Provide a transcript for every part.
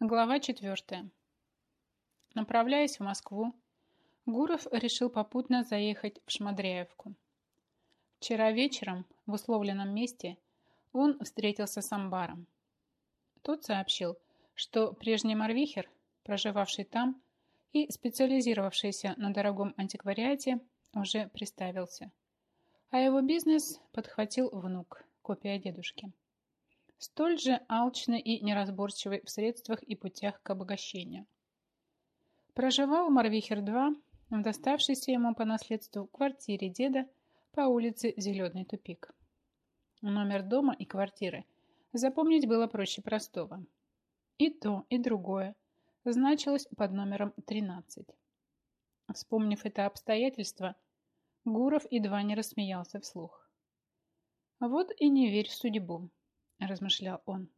Глава 4. Направляясь в Москву, Гуров решил попутно заехать в Шмадряевку. Вчера вечером в условленном месте он встретился с Амбаром. Тот сообщил, что прежний Марвихер, проживавший там и специализировавшийся на дорогом антиквариате, уже приставился. А его бизнес подхватил внук, копия дедушки столь же алчный и неразборчивый в средствах и путях к обогащению. Проживал Марвихер-2 в доставшейся ему по наследству квартире деда по улице Зеленый тупик. Номер дома и квартиры запомнить было проще простого. И то, и другое значилось под номером 13. Вспомнив это обстоятельство, Гуров едва не рассмеялся вслух. Вот и не верь в судьбу, – размышлял он.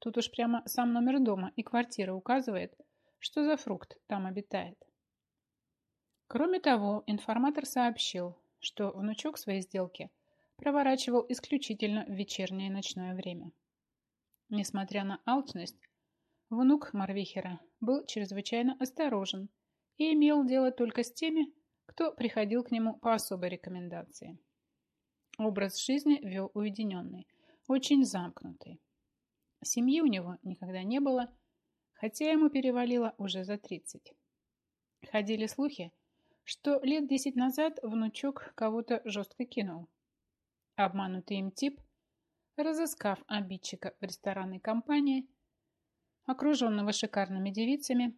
Тут уж прямо сам номер дома и квартира указывает, что за фрукт там обитает. Кроме того, информатор сообщил, что внучок своей сделки проворачивал исключительно в вечернее и ночное время. Несмотря на алчность, внук Марвихера был чрезвычайно осторожен и имел дело только с теми, кто приходил к нему по особой рекомендации. Образ жизни вел уединенный – очень замкнутый. Семьи у него никогда не было, хотя ему перевалило уже за 30. Ходили слухи, что лет 10 назад внучок кого-то жестко кинул. Обманутый им тип, разыскав обидчика в ресторанной компании, окруженного шикарными девицами,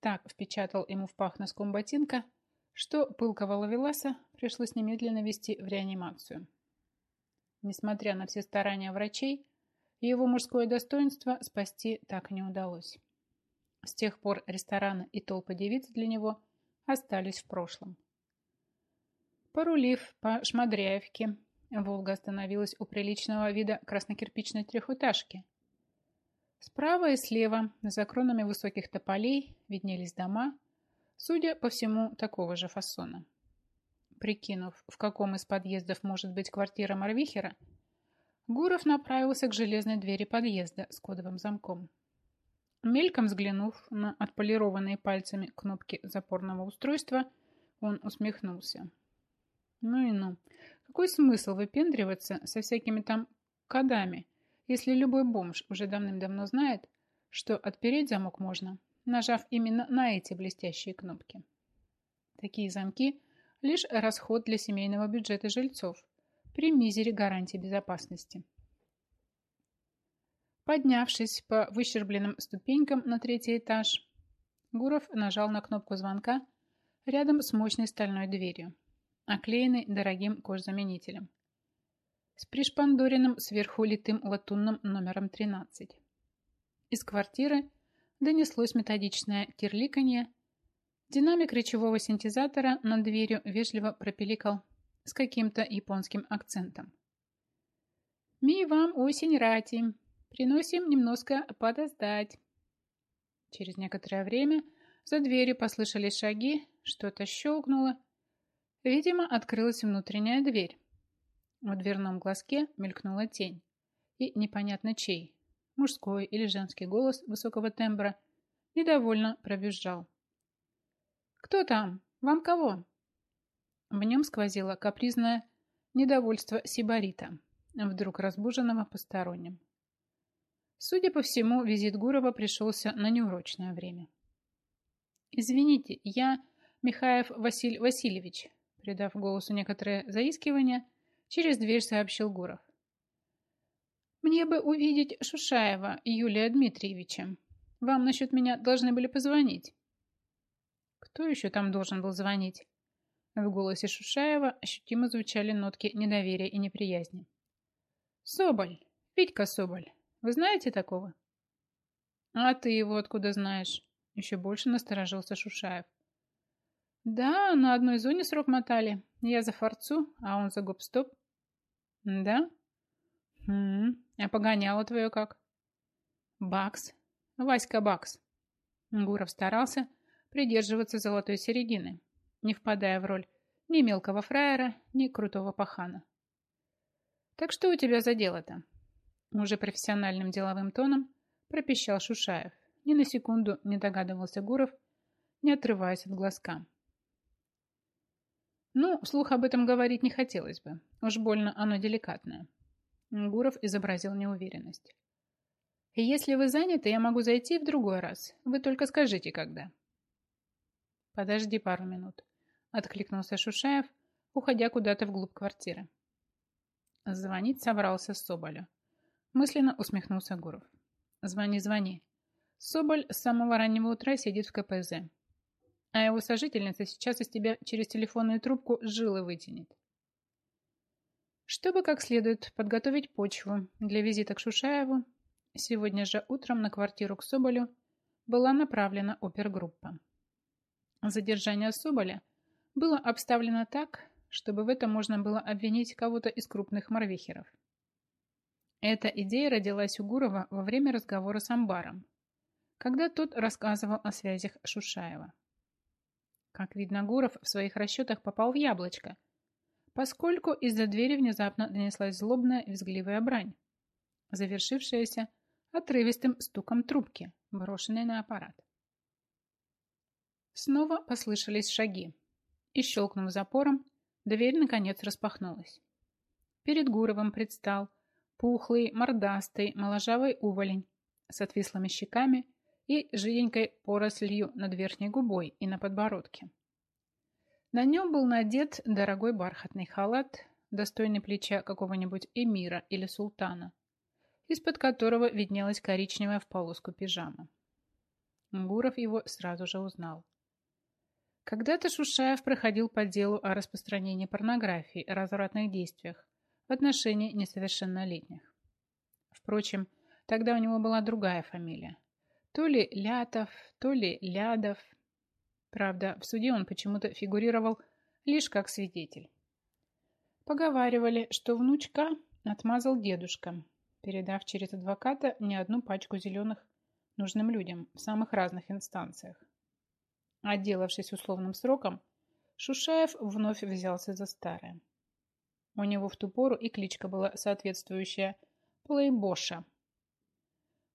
так впечатал ему в пах носком ботинка, что пылкого ловеласа пришлось немедленно вести в реанимацию. Несмотря на все старания врачей, его мужское достоинство спасти так и не удалось. С тех пор рестораны и толпы девиц для него остались в прошлом. Порулив по Шмадряевке, Волга остановилась у приличного вида краснокирпичной трехэтажки. Справа и слева, за кронами высоких тополей, виднелись дома, судя по всему, такого же фасона. Прикинув, в каком из подъездов может быть квартира Марвихера, Гуров направился к железной двери подъезда с кодовым замком. Мельком взглянув на отполированные пальцами кнопки запорного устройства, он усмехнулся. Ну и ну. Какой смысл выпендриваться со всякими там кодами, если любой бомж уже давным-давно знает, что отпереть замок можно, нажав именно на эти блестящие кнопки. Такие замки лишь расход для семейного бюджета жильцов при мизере гарантии безопасности. Поднявшись по выщербленным ступенькам на третий этаж, Гуров нажал на кнопку звонка рядом с мощной стальной дверью, оклеенной дорогим кожзаменителем, с пришпандоренным сверху литым латунным номером 13. Из квартиры донеслось методичное терликанье, Динамик речевого синтезатора над дверью вежливо пропеликал с каким-то японским акцентом. «Ми вам осень рати. Приносим немножко подоздать». Через некоторое время за дверью послышались шаги, что-то щелкнуло. Видимо, открылась внутренняя дверь. В дверном глазке мелькнула тень. И непонятно чей, мужской или женский голос высокого тембра, недовольно пробежал. «Кто там? Вам кого?» В нем сквозило капризное недовольство Сибарита, вдруг разбуженного посторонним. Судя по всему, визит Гурова пришелся на неурочное время. «Извините, я Михаев Василий Васильевич», придав голосу некоторое заискивание, через дверь сообщил Гуров. «Мне бы увидеть Шушаева Юлия Дмитриевича. Вам насчет меня должны были позвонить». Кто еще там должен был звонить? В голосе Шушаева ощутимо звучали нотки недоверия и неприязни. «Соболь! Витька Соболь! Вы знаете такого?» «А ты его откуда знаешь?» Еще больше насторожился Шушаев. «Да, на одной зоне срок мотали. Я за форцу, а он за гоп-стоп». «Да?» «Хм, а погоняло твое как?» «Бакс. Васька Бакс». Гуров старался, придерживаться золотой середины, не впадая в роль ни мелкого фраера, ни крутого пахана. «Так что у тебя за дело-то?» Уже профессиональным деловым тоном пропищал Шушаев, Ни на секунду не догадывался Гуров, не отрываясь от глазка. Ну, вслух об этом говорить не хотелось бы. Уж больно оно деликатное. Гуров изобразил неуверенность. «Если вы заняты, я могу зайти в другой раз. Вы только скажите, когда». «Подожди пару минут», — откликнулся Шушаев, уходя куда-то вглубь квартиры. Звонить собрался Соболю. Мысленно усмехнулся Гуров. «Звони, звони. Соболь с самого раннего утра сидит в КПЗ. А его сожительница сейчас из тебя через телефонную трубку жилы вытянет. Чтобы как следует подготовить почву для визита к Шушаеву, сегодня же утром на квартиру к Соболю была направлена опергруппа. Задержание Соболя было обставлено так, чтобы в этом можно было обвинить кого-то из крупных морвихеров. Эта идея родилась у Гурова во время разговора с Амбаром, когда тот рассказывал о связях Шушаева. Как видно, Гуров в своих расчетах попал в яблочко, поскольку из-за двери внезапно донеслась злобная и взгливая брань, завершившаяся отрывистым стуком трубки, брошенной на аппарат. Снова послышались шаги, и, щелкнув запором, дверь наконец распахнулась. Перед Гуровым предстал пухлый, мордастый, моложавый уволень с отвислыми щеками и жиденькой порослью над верхней губой и на подбородке. На нем был надет дорогой бархатный халат, достойный плеча какого-нибудь эмира или султана, из-под которого виднелась коричневая в полоску пижама. Гуров его сразу же узнал. Когда-то Шушаев проходил по делу о распространении порнографии и развратных действиях в отношении несовершеннолетних. Впрочем, тогда у него была другая фамилия. То ли Лятов, то ли Лядов. Правда, в суде он почему-то фигурировал лишь как свидетель. Поговаривали, что внучка отмазал дедушка, передав через адвоката не одну пачку зеленых нужным людям в самых разных инстанциях. Отделавшись условным сроком, Шушаев вновь взялся за старое. У него в ту пору и кличка была соответствующая Плейбоша.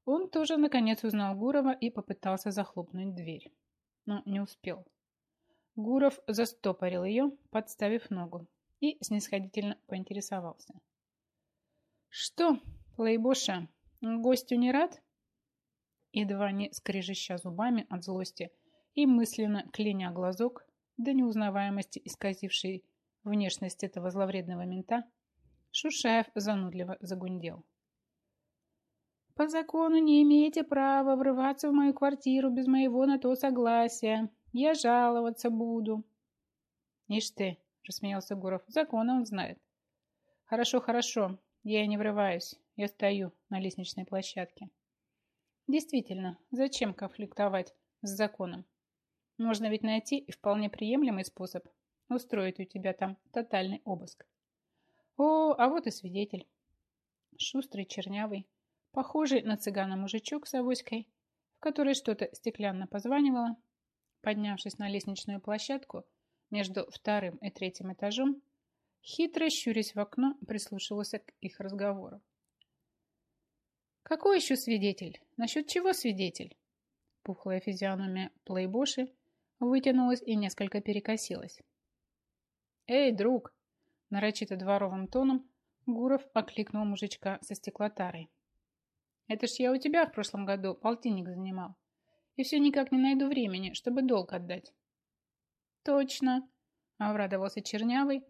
Он тоже наконец узнал Гурова и попытался захлопнуть дверь, но не успел. Гуров застопорил ее, подставив ногу, и снисходительно поинтересовался. «Что, Плейбоша, гостю не рад?» Едва не скрежеща зубами от злости и мысленно кляня глазок до неузнаваемости исказившей внешность этого зловредного мента, Шушаев занудливо загундел. «По закону не имеете права врываться в мою квартиру без моего на то согласия. Я жаловаться буду». «Ишь ты!» – рассмеялся Гуров. «Закон он знает». «Хорошо, хорошо. Я не врываюсь. Я стою на лестничной площадке». «Действительно, зачем конфликтовать с законом? Можно ведь найти и вполне приемлемый способ устроить у тебя там тотальный обыск. О, а вот и свидетель. Шустрый, чернявый, похожий на цыгана мужичок с авоськой, в которой что-то стеклянно позванивало, поднявшись на лестничную площадку между вторым и третьим этажом, хитро щурясь в окно, прислушивался к их разговору. «Какой еще свидетель? Насчет чего свидетель?» Пухлая физиономия плейбоши вытянулась и несколько перекосилась. «Эй, друг!» Нарочито дворовым тоном Гуров окликнул мужичка со стеклотарой. «Это ж я у тебя в прошлом году полтинник занимал. И все никак не найду времени, чтобы долг отдать». «Точно!» — обрадовался Чернявый,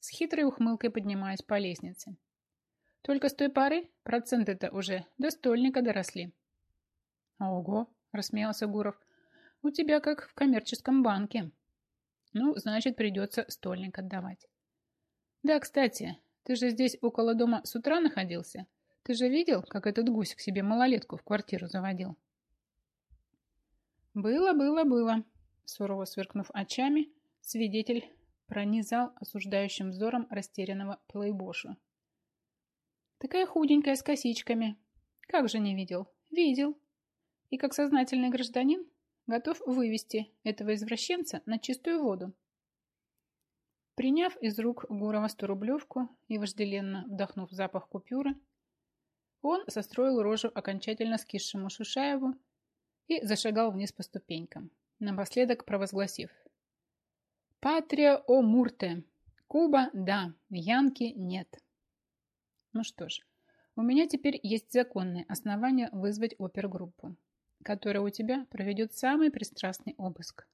с хитрой ухмылкой поднимаясь по лестнице. «Только с той поры проценты-то уже до стольника доросли». «Ого!» — рассмеялся Гуров. «У тебя как в коммерческом банке». Ну, значит, придется стольник отдавать. Да, кстати, ты же здесь около дома с утра находился. Ты же видел, как этот гусь к себе малолетку в квартиру заводил? Было, было, было. Сурово сверкнув очами, свидетель пронизал осуждающим взором растерянного плейбоша. Такая худенькая, с косичками. Как же не видел? Видел. И как сознательный гражданин готов вывести этого извращенца на чистую воду. Приняв из рук Гурова сторублевку и вожделенно вдохнув запах купюры, он состроил рожу окончательно скисшему Шушаеву и зашагал вниз по ступенькам, напоследок провозгласив «Патрия о Мурте! Куба – да, Янки – нет». Ну что ж, у меня теперь есть законные основания вызвать опергруппу, которая у тебя проведет самый пристрастный обыск.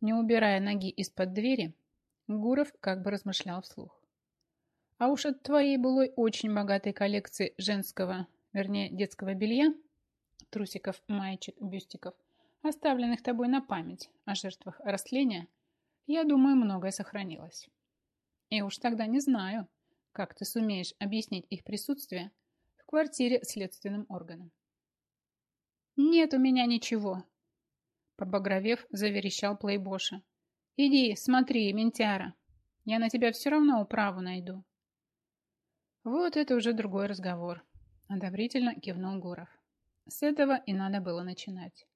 Не убирая ноги из-под двери, Гуров как бы размышлял вслух. А уж от твоей былой очень богатой коллекции женского, вернее, детского белья, трусиков, маечек, бюстиков, оставленных тобой на память о жертвах растления, я думаю, многое сохранилось. И уж тогда не знаю, как ты сумеешь объяснить их присутствие в квартире следственным органам. «Нет у меня ничего», — побагровев, заверещал Плейбоша. «Иди, смотри, ментяра, я на тебя все равно управу найду». Вот это уже другой разговор, одобрительно кивнул Гуров. С этого и надо было начинать.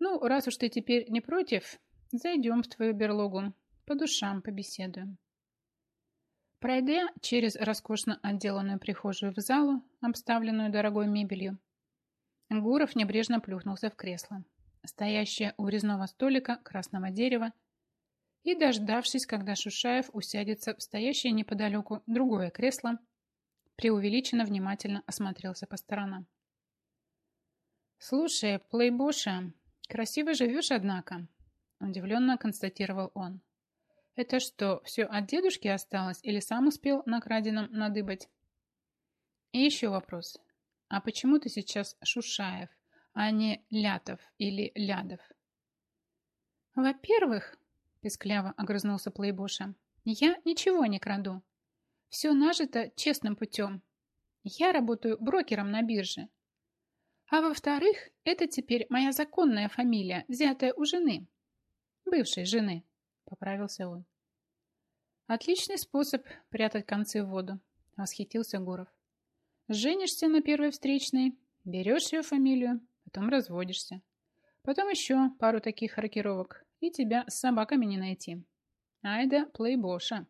Ну, раз уж ты теперь не против, зайдем в твою берлогу, по душам побеседуем. Пройдя через роскошно отделанную прихожую в залу, обставленную дорогой мебелью, Гуров небрежно плюхнулся в кресло, стоящее у резного столика красного дерева, и, дождавшись, когда Шушаев усядется в стоящее неподалеку другое кресло, преувеличенно внимательно осмотрелся по сторонам. «Слушай, плейбоша, красиво живешь, однако», – удивленно констатировал он. Это что, все от дедушки осталось или сам успел на краденом надыбать? И еще вопрос. А почему ты сейчас Шушаев, а не Лятов или Лядов? Во-первых, пескляво огрызнулся Плейбоша, я ничего не краду. Все нажито честным путем. Я работаю брокером на бирже. А во-вторых, это теперь моя законная фамилия, взятая у жены. Бывшей жены поправился он. Отличный способ прятать концы в воду, восхитился Гуров. Женишься на первой встречной, берешь ее фамилию, потом разводишься. Потом еще пару таких рокировок, и тебя с собаками не найти. Айда плейбоша.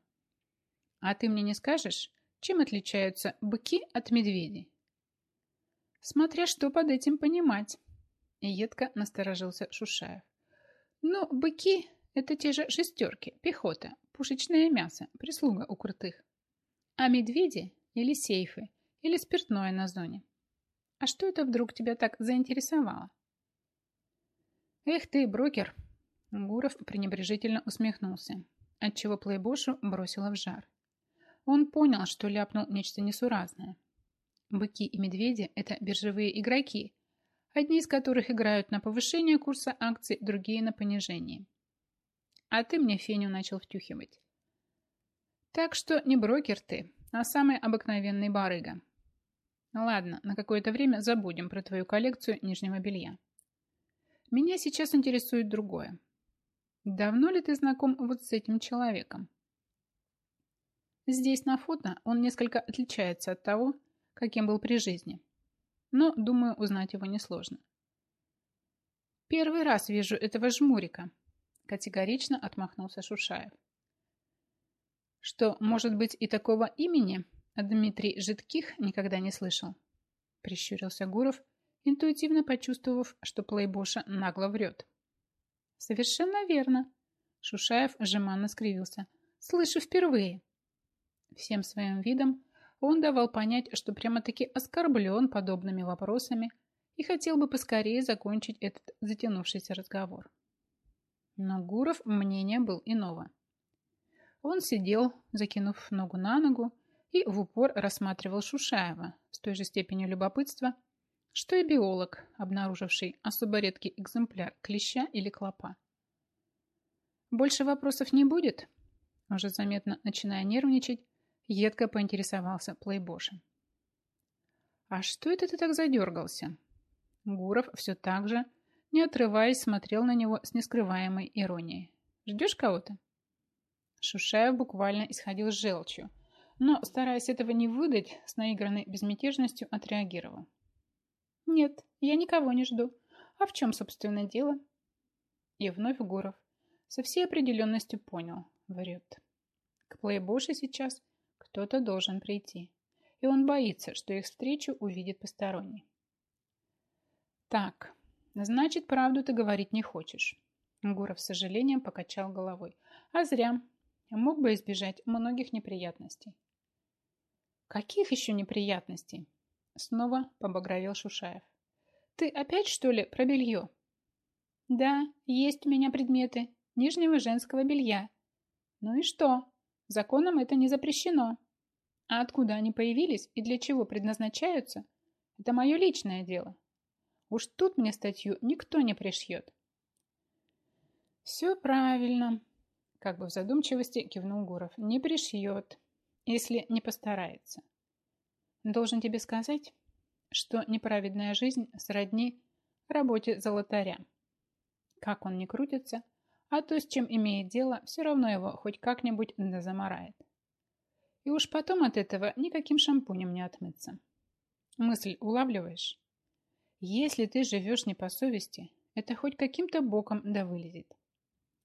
А ты мне не скажешь, чем отличаются быки от медведей? Смотря что под этим понимать. Едко насторожился Шушаев. Ну, быки это те же шестерки, пехота, пушечное мясо, прислуга у крутых. А медведи или сейфы, или спиртное на зоне. А что это вдруг тебя так заинтересовало? Эх ты, брокер! Гуров пренебрежительно усмехнулся, отчего плейбошу бросило в жар. Он понял, что ляпнул нечто несуразное. Быки и медведи – это биржевые игроки, одни из которых играют на повышение курса акций, другие на понижение а ты мне феню начал втюхивать. Так что не брокер ты, а самый обыкновенный барыга. Ладно, на какое-то время забудем про твою коллекцию нижнего белья. Меня сейчас интересует другое. Давно ли ты знаком вот с этим человеком? Здесь на фото он несколько отличается от того, каким был при жизни. Но, думаю, узнать его несложно. Первый раз вижу этого жмурика, Категорично отмахнулся Шушаев. Что, может быть, и такого имени Дмитрий Житких никогда не слышал? Прищурился Гуров, интуитивно почувствовав, что плейбоша нагло врет. Совершенно верно. Шушаев жеманно скривился. Слышу впервые. Всем своим видом он давал понять, что прямо-таки оскорблен подобными вопросами и хотел бы поскорее закончить этот затянувшийся разговор. Но Гуров мнения был иного. Он сидел, закинув ногу на ногу, и в упор рассматривал Шушаева с той же степенью любопытства, что и биолог, обнаруживший особо редкий экземпляр клеща или клопа. «Больше вопросов не будет?» Уже заметно начиная нервничать, едко поинтересовался Плейбоша. «А что это ты так задергался?» Гуров все так же не отрываясь, смотрел на него с нескрываемой иронией. «Ждешь кого-то?» Шушаев буквально исходил с желчью, но, стараясь этого не выдать, с наигранной безмятежностью отреагировал. «Нет, я никого не жду. А в чем, собственно, дело?» И вновь Гуров со всей определенностью понял, врет. К плейбоше сейчас кто-то должен прийти, и он боится, что их встречу увидит посторонний. «Так, Значит, правду ты говорить не хочешь. Гуров с сожалением покачал головой. А зря. Мог бы избежать многих неприятностей. Каких еще неприятностей? Снова побагровел Шушаев. Ты опять, что ли, про белье? Да, есть у меня предметы нижнего женского белья. Ну и что? Законом это не запрещено. А откуда они появились и для чего предназначаются, это мое личное дело. Уж тут мне статью никто не пришьет. Все правильно, как бы в задумчивости кивнул Гуров. Не пришьет, если не постарается. Должен тебе сказать, что неправедная жизнь сродни работе золотаря. Как он не крутится, а то, с чем имеет дело, все равно его хоть как-нибудь да замарает. И уж потом от этого никаким шампунем не отмыться. Мысль улавливаешь? Если ты живешь не по совести, это хоть каким-то боком да вылезет.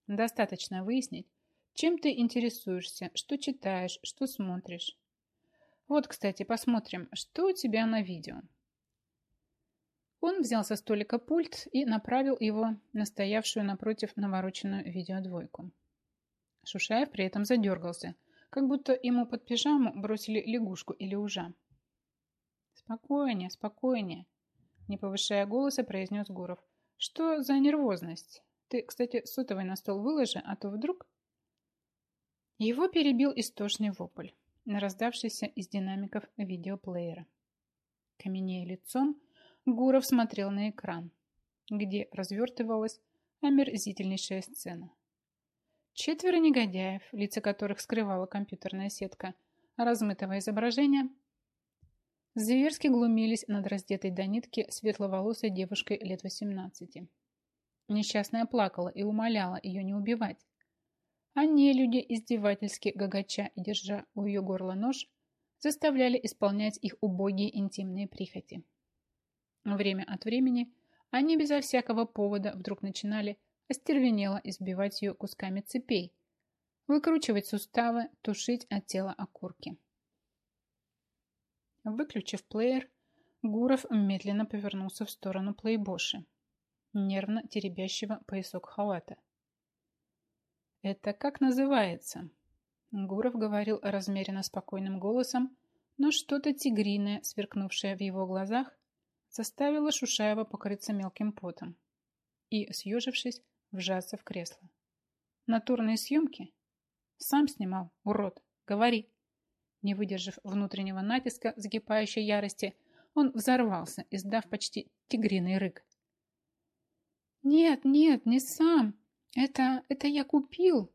Достаточно выяснить, чем ты интересуешься, что читаешь, что смотришь. Вот, кстати, посмотрим, что у тебя на видео. Он взял со столика пульт и направил его на стоявшую напротив навороченную видеодвойку. Шушаев при этом задергался, как будто ему под пижаму бросили лягушку или ужа. «Спокойнее, спокойнее», не повышая голоса, произнес Гуров. Что за нервозность? Ты, кстати, сотовый на стол выложи, а то вдруг... Его перебил истошный вопль, раздавшийся из динамиков видеоплеера. Каменея лицом, Гуров смотрел на экран, где развертывалась омерзительнейшая сцена. Четверо негодяев, лица которых скрывала компьютерная сетка размытого изображения, Зверски глумились над раздетой до нитки светловолосой девушкой лет 18. Несчастная плакала и умоляла ее не убивать. А люди, издевательски гагача и держа у ее горла нож, заставляли исполнять их убогие интимные прихоти. Время от времени они безо всякого повода вдруг начинали остервенело избивать ее кусками цепей, выкручивать суставы, тушить от тела окурки. Выключив плеер, Гуров медленно повернулся в сторону плейбоши, нервно теребящего поясок халата. «Это как называется?» Гуров говорил размеренно спокойным голосом, но что-то тигриное, сверкнувшее в его глазах, заставило Шушаева покрыться мелким потом и, съежившись, вжаться в кресло. «Натурные съемки?» «Сам снимал, урод. Говори!» Не выдержав внутреннего натиска закипающей ярости, он взорвался, издав почти тигриный рык. «Нет, нет, не сам. Это, это я купил!»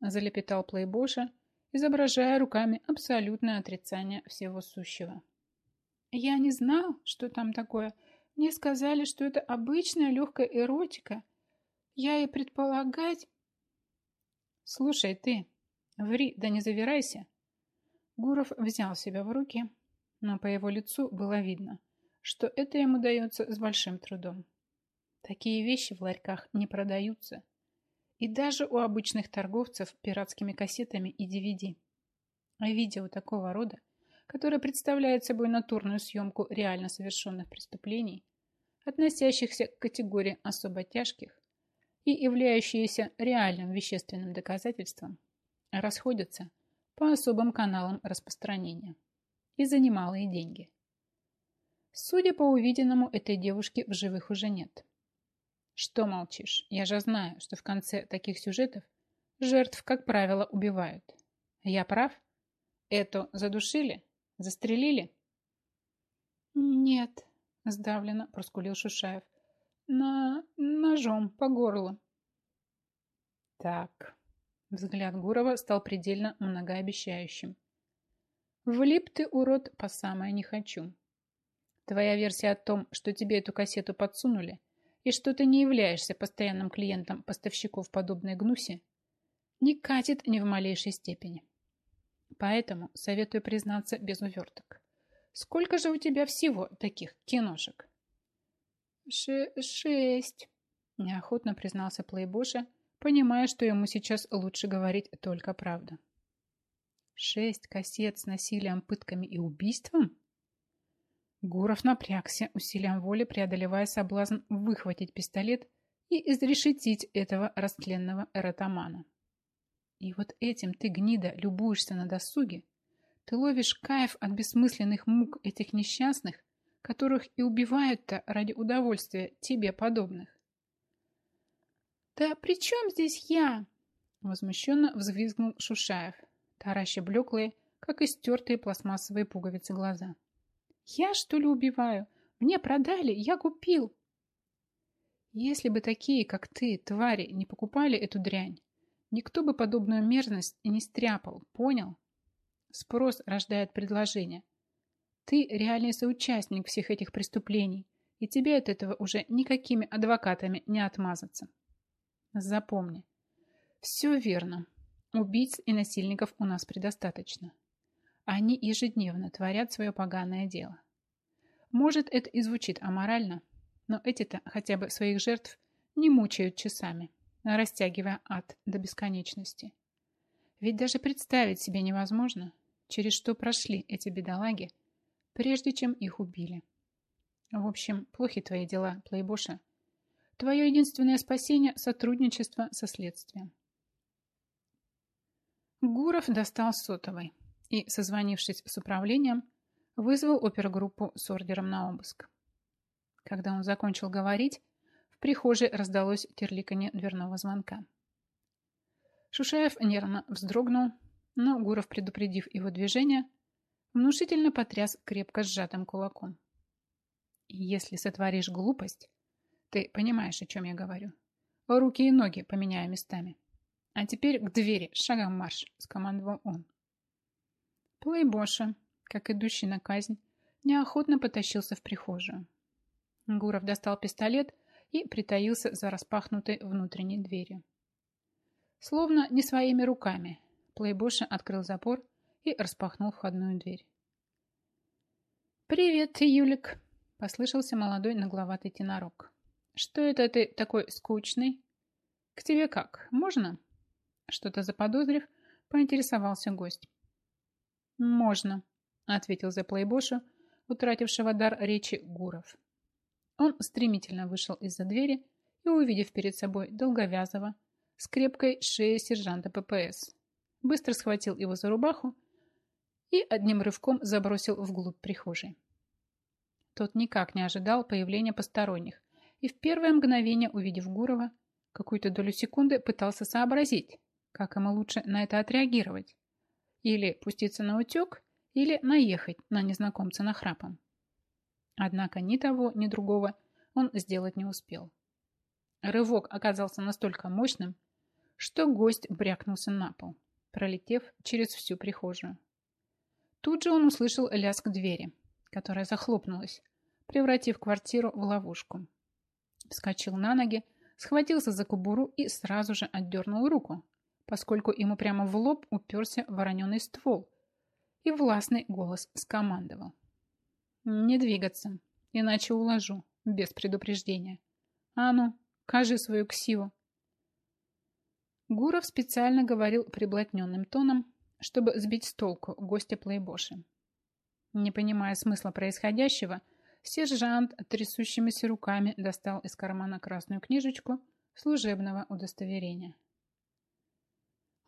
залепетал плейбоша, изображая руками абсолютное отрицание всего сущего. «Я не знал, что там такое. Мне сказали, что это обычная легкая эротика. Я и предполагать...» «Слушай ты, ври, да не завирайся!» Гуров взял себя в руки, но по его лицу было видно, что это ему дается с большим трудом. Такие вещи в ларьках не продаются. И даже у обычных торговцев пиратскими кассетами и DVD. А видео такого рода, которое представляет собой натурную съемку реально совершенных преступлений, относящихся к категории особо тяжких и являющиеся реальным вещественным доказательством, расходятся по особым каналам распространения и за немалые деньги. Судя по увиденному, этой девушки в живых уже нет. Что молчишь? Я же знаю, что в конце таких сюжетов жертв, как правило, убивают. Я прав? Эту задушили? Застрелили? Нет, сдавленно проскулил Шушаев. На ножом по горлу. Так, Взгляд Гурова стал предельно многообещающим. «Влип ты, урод, по самое не хочу. Твоя версия о том, что тебе эту кассету подсунули, и что ты не являешься постоянным клиентом поставщиков подобной гнуси, не катит ни в малейшей степени. Поэтому советую признаться без уверток. Сколько же у тебя всего таких киношек? Ше шесть, неохотно признался Плейбоша, понимая, что ему сейчас лучше говорить только правду. Шесть кассет с насилием, пытками и убийством? Гуров напрягся, усилием воли преодолевая соблазн выхватить пистолет и изрешетить этого растленного эротомана. И вот этим ты, гнида, любуешься на досуге, ты ловишь кайф от бессмысленных мук этих несчастных, которых и убивают-то ради удовольствия тебе подобных. «Да при чем здесь я?» Возмущенно взвизгнул Шушаев, тараща блеклые, как истертые пластмассовые пуговицы глаза. «Я, что ли, убиваю? Мне продали, я купил!» Если бы такие, как ты, твари, не покупали эту дрянь, никто бы подобную мерзость и не стряпал, понял? Спрос рождает предложение. Ты реальный соучастник всех этих преступлений, и тебе от этого уже никакими адвокатами не отмазаться. Запомни. Все верно. Убийц и насильников у нас предостаточно. Они ежедневно творят свое поганое дело. Может, это и звучит аморально, но эти-то хотя бы своих жертв не мучают часами, растягивая ад до бесконечности. Ведь даже представить себе невозможно, через что прошли эти бедолаги, прежде чем их убили. В общем, плохи твои дела, плейбоша. Твое единственное спасение – сотрудничество со следствием. Гуров достал сотовый и, созвонившись с управлением, вызвал опергруппу с ордером на обыск. Когда он закончил говорить, в прихожей раздалось терликанье дверного звонка. Шушаев нервно вздрогнул, но Гуров, предупредив его движение, внушительно потряс крепко сжатым кулаком. «Если сотворишь глупость, ты понимаешь, о чем я говорю. Руки и ноги поменяю местами. А теперь к двери, шагом марш», — скомандовал он. Плейбоша, как идущий на казнь, неохотно потащился в прихожую. Гуров достал пистолет и притаился за распахнутой внутренней дверью. Словно не своими руками, Плейбоша открыл запор и распахнул входную дверь. «Привет, Юлик!» – послышался молодой нагловатый тенорок. «Что это ты такой скучный? К тебе как, можно?» Что-то заподозрив, поинтересовался гость. «Можно», – ответил за Плейбоша, утратившего дар речи Гуров. Он стремительно вышел из-за двери и, увидев перед собой долговязого, с крепкой шеей сержанта ППС, быстро схватил его за рубаху и одним рывком забросил вглубь прихожей. Тот никак не ожидал появления посторонних и в первое мгновение, увидев Гурова, какую-то долю секунды пытался сообразить, как ему лучше на это отреагировать. Или пуститься на утек, или наехать на незнакомца нахрапом. Однако ни того, ни другого он сделать не успел. Рывок оказался настолько мощным, что гость брякнулся на пол пролетев через всю прихожую. Тут же он услышал лязг двери, которая захлопнулась, превратив квартиру в ловушку. Вскочил на ноги, схватился за кубуру и сразу же отдернул руку, поскольку ему прямо в лоб уперся вороненый ствол, и властный голос скомандовал. «Не двигаться, иначе уложу, без предупреждения. А ну, кажи свою ксиву!» Гуров специально говорил приблотненным тоном, чтобы сбить с толку гостя Плейбоши. Не понимая смысла происходящего, сержант трясущимися руками достал из кармана красную книжечку служебного удостоверения.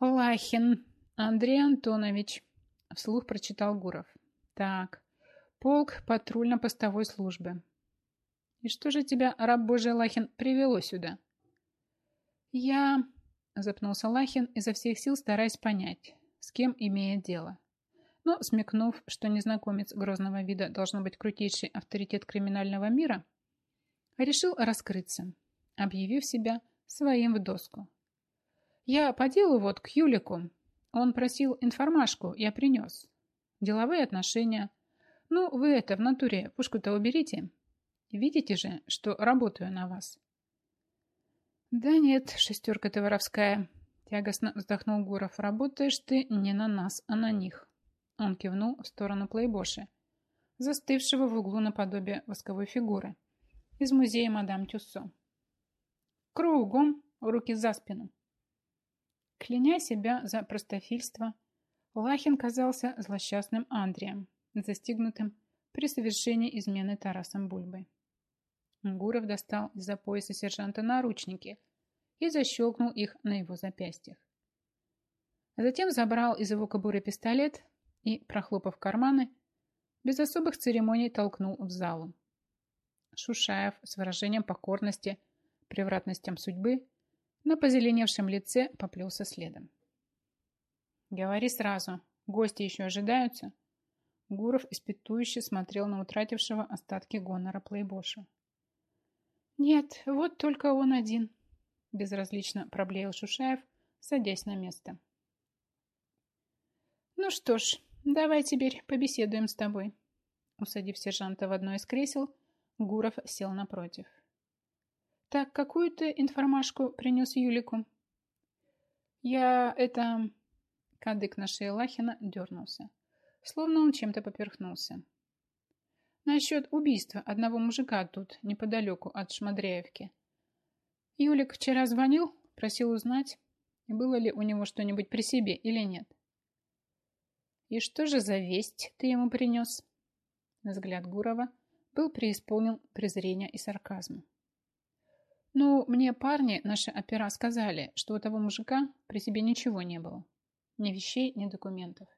«Лахин Андрей Антонович», — вслух прочитал Гуров. «Так, полк патрульно-постовой службы. И что же тебя, раб Божий Лахин, привело сюда?» «Я...» Запнулся Лахин, изо всех сил стараясь понять, с кем имеет дело. Но, смекнув, что незнакомец грозного вида должно быть крутейший авторитет криминального мира, решил раскрыться, объявив себя своим в доску. «Я по делу вот к Юлику. Он просил информашку, я принес. Деловые отношения. Ну, вы это в натуре, пушку-то уберите. Видите же, что работаю на вас». «Да нет, шестерка ты воровская», — тягостно вздохнул Гуров. «Работаешь ты не на нас, а на них». Он кивнул в сторону плейбоши, застывшего в углу наподобие восковой фигуры из музея мадам Тюссо. «Кругом, руки за спину». Кляня себя за простофильство, Лахин казался злосчастным Андреем, застигнутым при совершении измены Тарасом Бульбой. Гуров достал из-за пояса сержанта наручники и защелкнул их на его запястьях. Затем забрал из его кобуры пистолет и, прохлопав карманы, без особых церемоний толкнул в залу. Шушаев с выражением покорности, превратностям судьбы, на позеленевшем лице поплелся следом. «Говори сразу, гости еще ожидаются?» Гуров испытующе смотрел на утратившего остатки гонора плейбоша. «Нет, вот только он один», – безразлично проблеял Шушаев, садясь на место. «Ну что ж, давай теперь побеседуем с тобой». Усадив сержанта в одно из кресел, Гуров сел напротив. «Так, какую ты информашку принес Юлику?» «Я это...» Кадык на шее Лахина дернулся, словно он чем-то поперхнулся. «Насчет убийства одного мужика тут, неподалеку от Шмадряевки. Юлик вчера звонил, просил узнать, было ли у него что-нибудь при себе или нет. «И что же за весть ты ему принес?» Взгляд Гурова был преисполнен презрения и сарказма. «Ну, мне парни, наши опера, сказали, что у того мужика при себе ничего не было. Ни вещей, ни документов».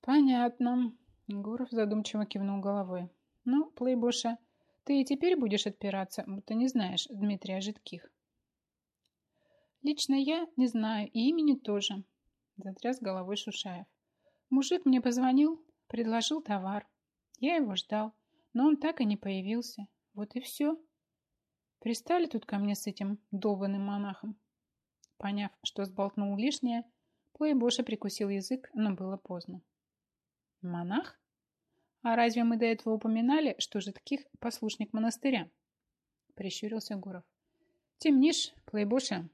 «Понятно», — Гуров задумчиво кивнул головой. «Ну, плейбоша, ты и теперь будешь отпираться, будто не знаешь Дмитрия Житких». «Лично я не знаю, и имени тоже», — затряс головой Шушаев. «Мужик мне позвонил, предложил товар. Я его ждал, но он так и не появился. Вот и все. Пристали тут ко мне с этим долбанным монахом. Поняв, что сболтнул лишнее, Плейбоша прикусил язык, но было поздно. Монах? А разве мы до этого упоминали, что Житких послушник монастыря? Прищурился Гуров. Темнишь, Плейбоша.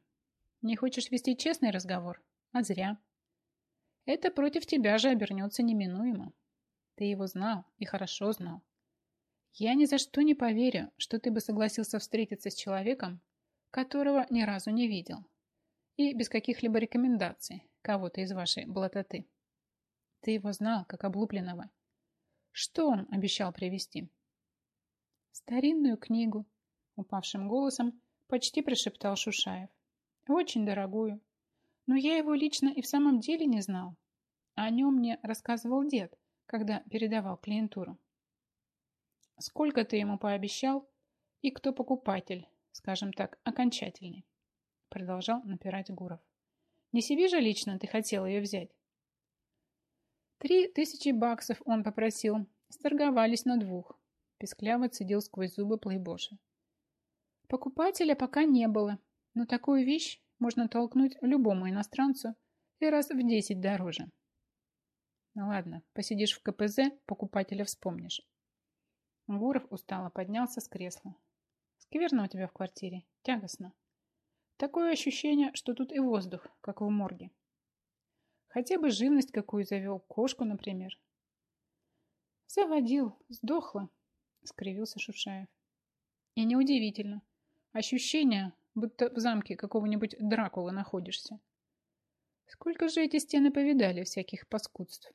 Не хочешь вести честный разговор? А зря. Это против тебя же обернется неминуемо. Ты его знал и хорошо знал. Я ни за что не поверю, что ты бы согласился встретиться с человеком, которого ни разу не видел, и без каких-либо рекомендаций кого-то из вашей блатоты. Ты его знал, как облупленного. Что он обещал привезти? Старинную книгу, упавшим голосом почти прошептал Шушаев. Очень дорогую. Но я его лично и в самом деле не знал. О нем мне рассказывал дед, когда передавал клиентуру. Сколько ты ему пообещал и кто покупатель, скажем так, окончательный? Продолжал напирать Гуров. Не себе же лично ты хотел ее взять? Три тысячи баксов он попросил. Сторговались на двух. Пескляво цедил сквозь зубы плейбоша. Покупателя пока не было, но такую вещь можно толкнуть любому иностранцу и раз в десять дороже. Ну ладно, посидишь в КПЗ, покупателя вспомнишь. Гуров устало поднялся с кресла. Скверно у тебя в квартире, тягостно. Такое ощущение, что тут и воздух, как в морге. Хотя бы живность какую завел, кошку, например. Заводил, сдохла, скривился Шушаев. И неудивительно. Ощущение, будто в замке какого-нибудь Дракулы находишься. Сколько же эти стены повидали всяких паскудств.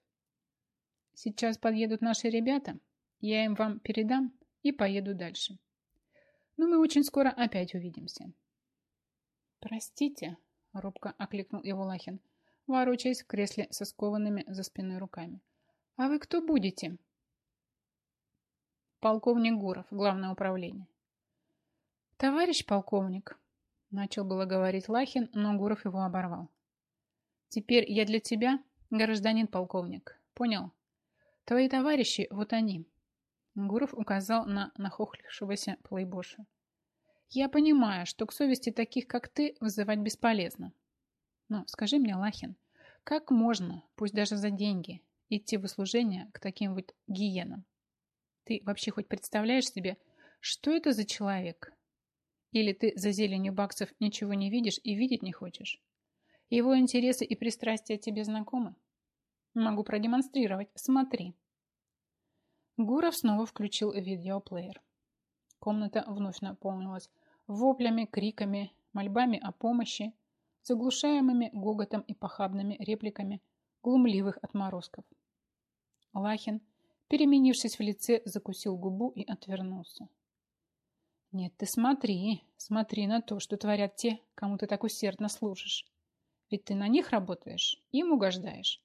Сейчас подъедут наши ребята, я им вам передам и поеду дальше. Но мы очень скоро опять увидимся. Простите, робко окликнул его Лахин, ворочаясь в кресле со скованными за спиной руками. А вы кто будете? Полковник Гуров, главное управление. Товарищ полковник, начал было говорить Лахин, но Гуров его оборвал. Теперь я для тебя гражданин полковник. Понял? Твои товарищи, вот они. Гуров указал на нахохлившегося плейбоша. Я понимаю, что к совести таких, как ты, вызывать бесполезно. Но скажи мне, Лахин, как можно, пусть даже за деньги, идти в услужение к таким вот гиенам? Ты вообще хоть представляешь себе, что это за человек? Или ты за зеленью баксов ничего не видишь и видеть не хочешь? Его интересы и пристрастия тебе знакомы? Могу продемонстрировать. Смотри. Гуров снова включил видеоплеер. Комната вновь наполнилась воплями, криками, мольбами о помощи, заглушаемыми гоготом и похабными репликами глумливых отморозков. Лахин, переменившись в лице, закусил губу и отвернулся. Нет, ты смотри, смотри на то, что творят те, кому ты так усердно служишь. Ведь ты на них работаешь, им угождаешь.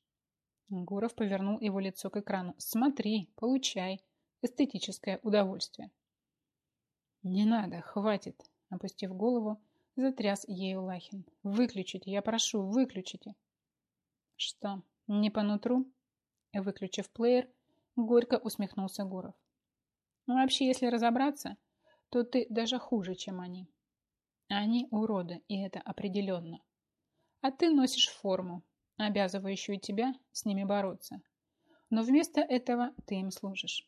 Гуров повернул его лицо к экрану. Смотри, получай. Эстетическое удовольствие. Не надо, хватит. Опустив голову, затряс ею Лахин. Выключите, я прошу, выключите. Что, не по нутру? Выключив плеер, горько усмехнулся Гуров. Ну, вообще, если разобраться, то ты даже хуже, чем они. Они уроды, и это определенно. А ты носишь форму, обязывающую тебя с ними бороться. Но вместо этого ты им служишь.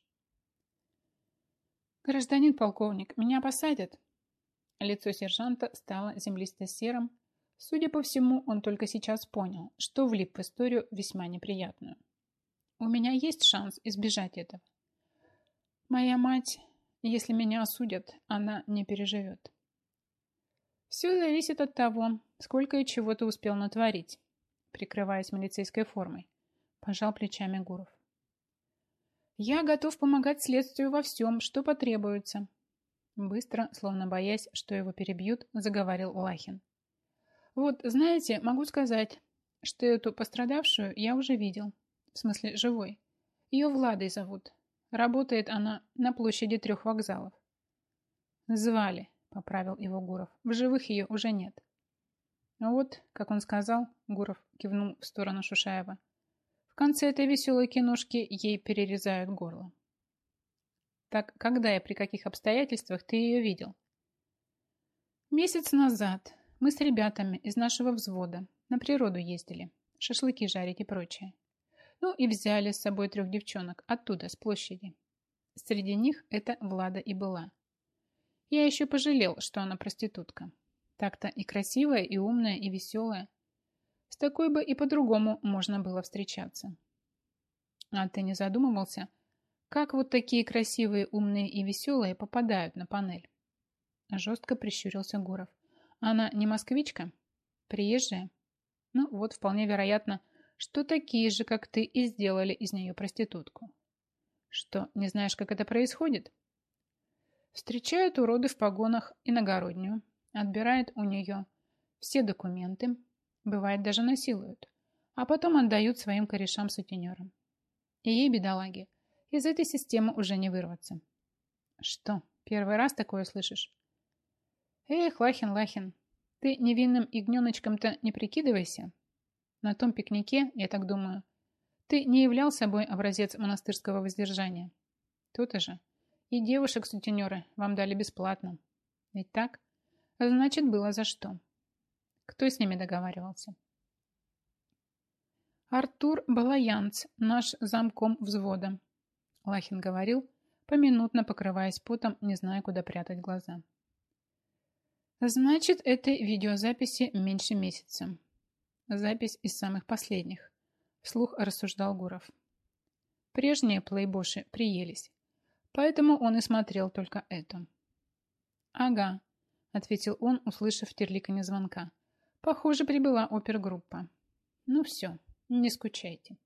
«Гражданин полковник, меня посадят?» Лицо сержанта стало землисто-серым. Судя по всему, он только сейчас понял, что влип в историю весьма неприятную. «У меня есть шанс избежать этого. Моя мать, если меня осудят, она не переживет. Все зависит от того, сколько и чего ты успел натворить, прикрываясь милицейской формой. Пожал плечами Гуров. Я готов помогать следствию во всем, что потребуется. Быстро, словно боясь, что его перебьют, заговорил Лахин. Вот, знаете, могу сказать, что эту пострадавшую я уже видел. В смысле, живой. Ее Владой зовут. Работает она на площади трех вокзалов. Звали, поправил его Гуров. В живых ее уже нет. А вот, как он сказал, Гуров кивнул в сторону Шушаева, в конце этой веселой киношки ей перерезают горло. Так когда и при каких обстоятельствах ты ее видел? Месяц назад мы с ребятами из нашего взвода на природу ездили, шашлыки жарить и прочее. Ну и взяли с собой трех девчонок оттуда, с площади. Среди них это Влада и была. Я еще пожалел, что она проститутка. Так-то и красивая, и умная, и веселая. С такой бы и по-другому можно было встречаться. А ты не задумывался, как вот такие красивые, умные и веселые попадают на панель? Жестко прищурился Гуров. Она не москвичка? Приезжая? Ну вот, вполне вероятно, что такие же, как ты, и сделали из нее проститутку. Что, не знаешь, как это происходит? Встречают уроды в погонах иногороднюю, отбирают у нее все документы, бывает даже насилуют, а потом отдают своим корешам-сутенерам. И ей, бедолаге, из этой системы уже не вырваться. Что, первый раз такое слышишь? Эх, Лахин, Лахин, ты невинным ягненочком-то не прикидывайся. На том пикнике, я так думаю, ты не являл собой образец монастырского воздержания. Тут же. И девушек-сутенеры вам дали бесплатно. Ведь так? Значит, было за что. Кто с ними договаривался? Артур Балаянц, наш замком взвода. Лахин говорил, поминутно покрываясь потом, не зная, куда прятать глаза. Значит, этой видеозаписи меньше месяца. Запись из самых последних. Вслух рассуждал Гуров. Прежние плейбоши приелись, поэтому он и смотрел только эту. «Ага», — ответил он, услышав терликанье звонка. Похоже, прибыла опергруппа. Ну все, не скучайте.